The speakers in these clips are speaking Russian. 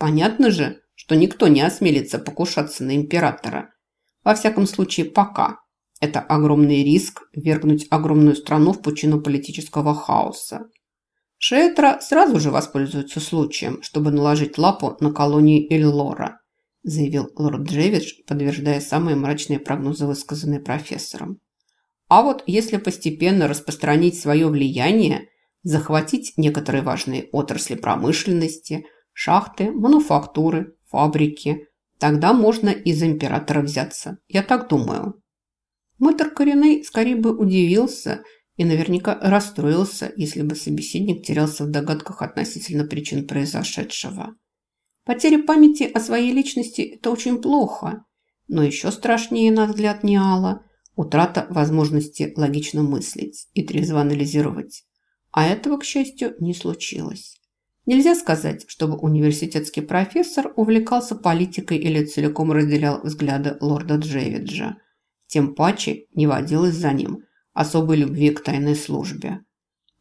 Понятно же, что никто не осмелится покушаться на императора. Во всяком случае, пока. Это огромный риск вергнуть огромную страну в пучину политического хаоса. Шетра сразу же воспользуется случаем, чтобы наложить лапу на колонии Эльлора, заявил лорд Джевидж, подтверждая самые мрачные прогнозы, высказанные профессором. А вот если постепенно распространить свое влияние, захватить некоторые важные отрасли промышленности, шахты, мануфактуры, фабрики, тогда можно из императора взяться. Я так думаю. Мэтр Кореней скорее бы удивился и наверняка расстроился, если бы собеседник терялся в догадках относительно причин произошедшего. Потеря памяти о своей личности – это очень плохо, но еще страшнее, на взгляд Ниала, утрата возможности логично мыслить и трезво анализировать. А этого, к счастью, не случилось. Нельзя сказать, чтобы университетский профессор увлекался политикой или целиком разделял взгляды лорда Джевиджа. Тем паче не водилось за ним особой любви к тайной службе.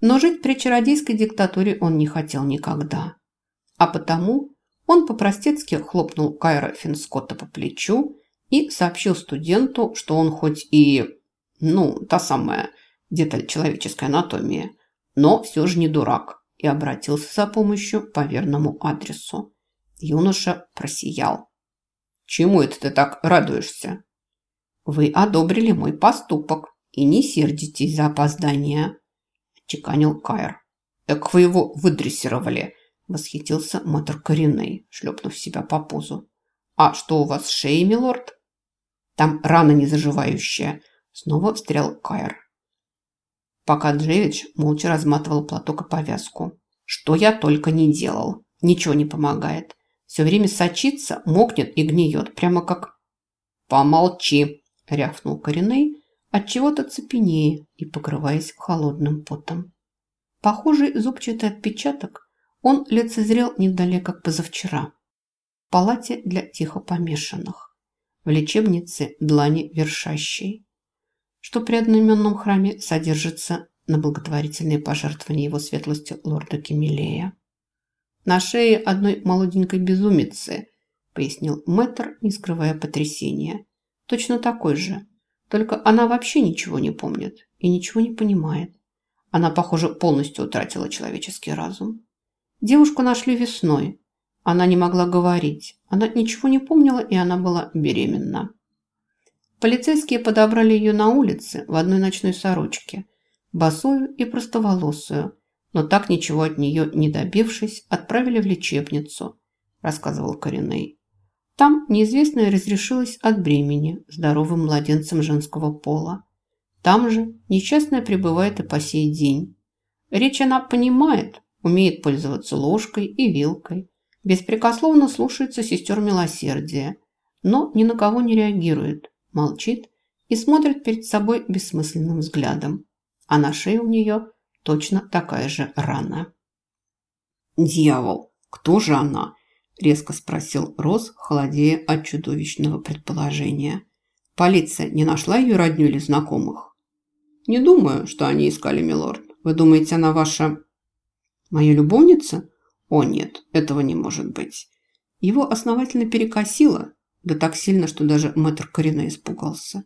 Но жить при чародейской диктатуре он не хотел никогда. А потому он по-простецки хлопнул Кайра Финскотта по плечу и сообщил студенту, что он хоть и, ну, та самая деталь человеческой анатомии, но все же не дурак и обратился за помощью по верному адресу. Юноша просиял. «Чему это ты так радуешься?» «Вы одобрили мой поступок и не сердитесь за опоздание», – чеканил Кайр. «Эк вы его выдрессировали», – восхитился мотор коренный, шлепнув себя по пузу. «А что у вас с шеей, милорд?» «Там рана незаживающая», – снова встрял Кайр пока Джевич молча разматывал платок и повязку. Что я только не делал. Ничего не помогает. Все время сочится, мокнет и гниет, прямо как... «Помолчи!» – рявкнул Кореней, отчего-то цепенея и покрываясь холодным потом. Похожий зубчатый отпечаток он лицезрел недалек, как позавчера. В палате для тихо помешанных. В лечебнице длани вершащей что при одноименном храме содержится на благотворительные пожертвования его светлости лорда Кемилея. «На шее одной молоденькой безумицы», – пояснил мэтр, не скрывая потрясения. «Точно такой же. Только она вообще ничего не помнит и ничего не понимает. Она, похоже, полностью утратила человеческий разум. Девушку нашли весной. Она не могла говорить. Она ничего не помнила, и она была беременна. Полицейские подобрали ее на улице в одной ночной сорочке, босую и простоволосую, но так ничего от нее не добившись, отправили в лечебницу, рассказывал Кореней. Там неизвестная разрешилась от бремени здоровым младенцем женского пола. Там же несчастная пребывает и по сей день. Речь она понимает, умеет пользоваться ложкой и вилкой, беспрекословно слушается сестер милосердия, но ни на кого не реагирует, молчит и смотрит перед собой бессмысленным взглядом. А на шее у нее точно такая же рана. «Дьявол, кто же она?» – резко спросил Рос, холодея от чудовищного предположения. «Полиция не нашла ее родню или знакомых?» «Не думаю, что они искали, милорд. Вы думаете, она ваша...» «Моя любовница?» «О, нет, этого не может быть». Его основательно перекосило, да так сильно, что даже мэтр Корена испугался.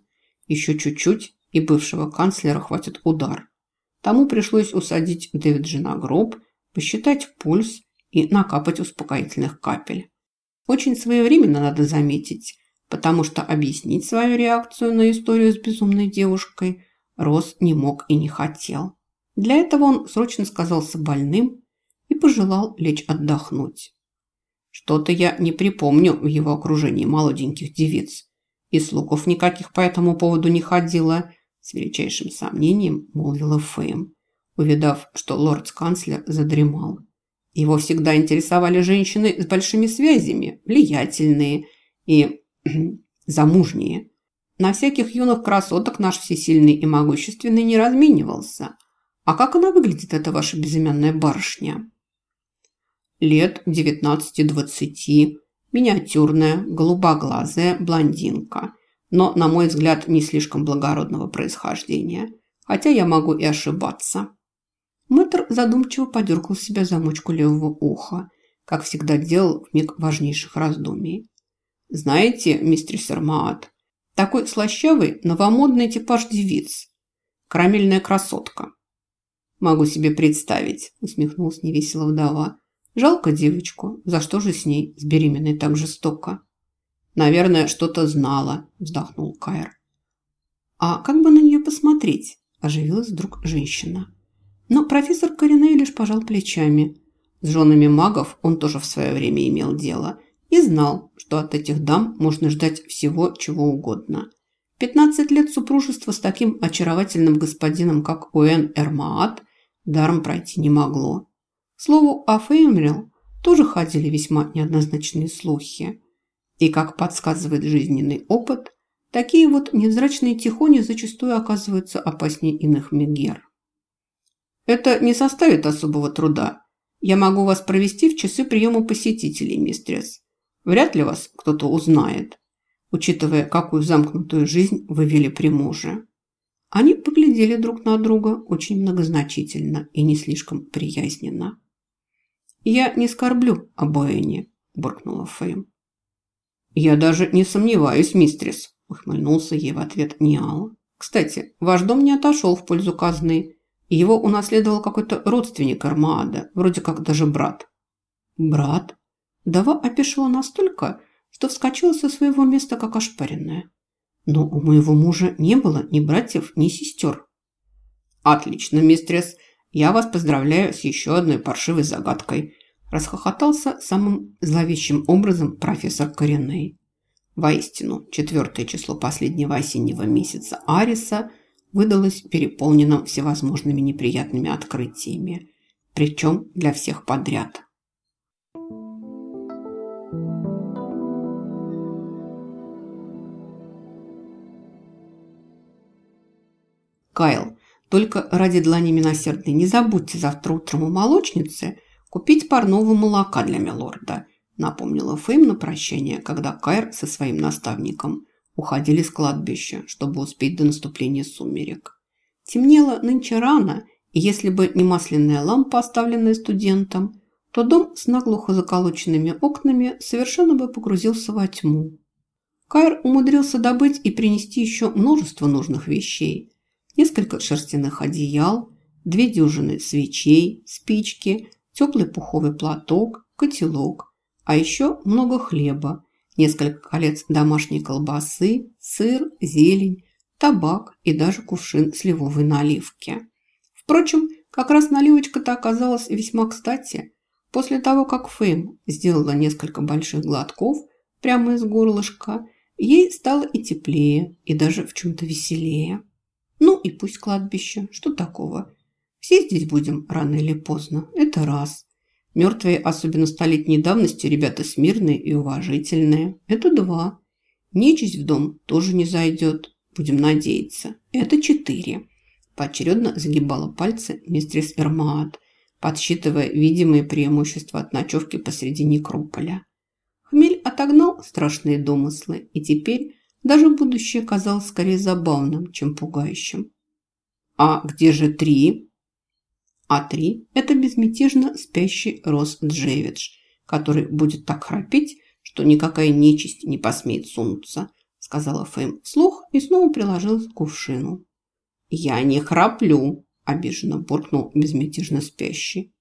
Еще чуть-чуть, и бывшего канцлера хватит удар. Тому пришлось усадить Дэвиджа на гроб, посчитать пульс и накапать успокоительных капель. Очень своевременно надо заметить, потому что объяснить свою реакцию на историю с безумной девушкой Рос не мог и не хотел. Для этого он срочно сказался больным и пожелал лечь отдохнуть. Что-то я не припомню в его окружении молоденьких девиц. И слухов никаких по этому поводу не ходило. С величайшим сомнением молвила Фейм, увидав, что лорд-канцлер задремал. Его всегда интересовали женщины с большими связями, влиятельные и замужние. На всяких юных красоток наш всесильный и могущественный не разменивался. А как она выглядит, эта ваша безымянная барышня? Лет 19-20, миниатюрная, голубоглазая блондинка, но, на мой взгляд, не слишком благородного происхождения, хотя я могу и ошибаться. Мэтр задумчиво подергал себя замочку левого уха, как всегда делал в миг важнейших раздумий. «Знаете, мистер Сермаат, такой слащавый, новомодный типаж девиц. Карамельная красотка». «Могу себе представить», – усмехнулась невесело вдова. «Жалко девочку. За что же с ней, с беременной, так жестоко?» «Наверное, что-то знала», – вздохнул Кайр. «А как бы на нее посмотреть?» – оживилась вдруг женщина. Но профессор Кореней лишь пожал плечами. С женами магов он тоже в свое время имел дело и знал, что от этих дам можно ждать всего, чего угодно. Пятнадцать лет супружества с таким очаровательным господином, как Уэн Эрмаат, даром пройти не могло. Слову, о Феймрил тоже ходили весьма неоднозначные слухи. И, как подсказывает жизненный опыт, такие вот невзрачные тихони зачастую оказываются опаснее иных мегер. Это не составит особого труда. Я могу вас провести в часы приема посетителей, мистрес. Вряд ли вас кто-то узнает, учитывая, какую замкнутую жизнь вы вели при муже. Они поглядели друг на друга очень многозначительно и не слишком приязненно. «Я не скорблю об Эйне», – буркнула Фэм. «Я даже не сомневаюсь, мистрис», – ухмыльнулся ей в ответ Ниал. «Кстати, ваш дом не отошел в пользу казны. Его унаследовал какой-то родственник Армаада, вроде как даже брат. Брат? Дава опешила настолько, что вскочила со своего места, как ошпаренная. Но у моего мужа не было ни братьев, ни сестер. Отлично, мистрес. Я вас поздравляю с еще одной паршивой загадкой. Расхохотался самым зловещим образом профессор Кореней. Воистину, четвертое число последнего осеннего месяца Ариса – выдалось переполненным всевозможными неприятными открытиями, причем для всех подряд. Кайл, только ради длани милосердной не забудьте завтра утром у молочницы купить парного молока для милорда, напомнила Фейм на прощание, когда Кайр со своим наставником уходили с кладбища, чтобы успеть до наступления сумерек. Темнело нынче рано, и если бы не масляная лампа, оставленная студентом, то дом с наглухо заколоченными окнами совершенно бы погрузился во тьму. Кайр умудрился добыть и принести еще множество нужных вещей. Несколько шерстяных одеял, две дюжины свечей, спички, теплый пуховый платок, котелок, а еще много хлеба несколько колец домашней колбасы, сыр, зелень, табак и даже кувшин сливовой наливки. Впрочем, как раз наливочка-то оказалась весьма кстати. После того, как Фейм сделала несколько больших глотков прямо из горлышка, ей стало и теплее, и даже в чем-то веселее. Ну и пусть кладбище, что такого? Все здесь будем рано или поздно, это раз. Мертвые, особенно столетней давности, ребята смирные и уважительные. Это два. Нечисть в дом тоже не зайдет. Будем надеяться. Это четыре. Поочередно загибала пальцы мистерис Эрмаат, подсчитывая видимые преимущества от ночевки посреди некрополя. Хмель отогнал страшные домыслы, и теперь даже будущее казалось скорее забавным, чем пугающим. «А где же три?» а три – это безмятежно спящий Рос Джевидж, который будет так храпеть, что никакая нечисть не посмеет сунуться, сказала Фэм вслух и снова приложилась к кувшину. «Я не храплю», – обиженно буркнул безмятежно спящий.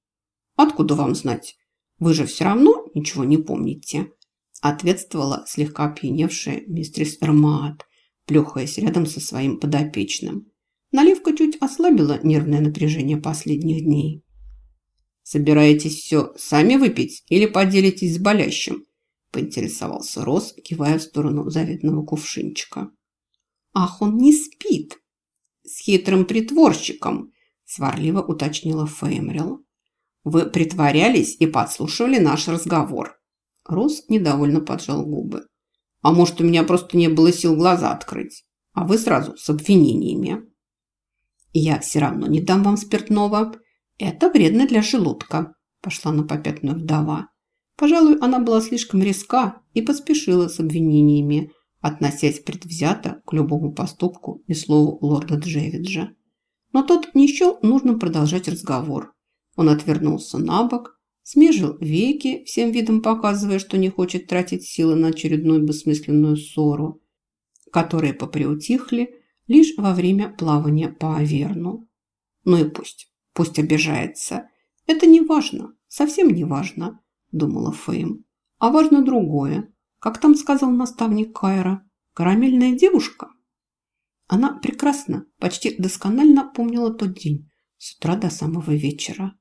«Откуда вам знать? Вы же все равно ничего не помните», – ответствовала слегка опьяневшая мистерис Эрмаат, плюхаясь рядом со своим подопечным. Наливка чуть ослабила нервное напряжение последних дней. «Собираетесь все сами выпить или поделитесь с болящим?» – поинтересовался Рос, кивая в сторону заветного кувшинчика. «Ах, он не спит!» «С хитрым притворщиком!» – сварливо уточнила Феймрил. «Вы притворялись и подслушивали наш разговор». Рос недовольно поджал губы. «А может, у меня просто не было сил глаза открыть? А вы сразу с обвинениями». «Я все равно не дам вам спиртного. Это вредно для желудка», – пошла на попятную вдова. Пожалуй, она была слишком резка и поспешила с обвинениями, относясь предвзято к любому поступку и слову лорда Джевиджа. Но тот не счел нужно продолжать разговор. Он отвернулся на бок, смежил веки, всем видом показывая, что не хочет тратить силы на очередную бессмысленную ссору, которые поприутихли лишь во время плавания по Аверну. Ну и пусть, пусть обижается. Это не важно, совсем не важно, думала Фейм. А важно другое. Как там сказал наставник Кайра, карамельная девушка? Она прекрасно, почти досконально помнила тот день, с утра до самого вечера.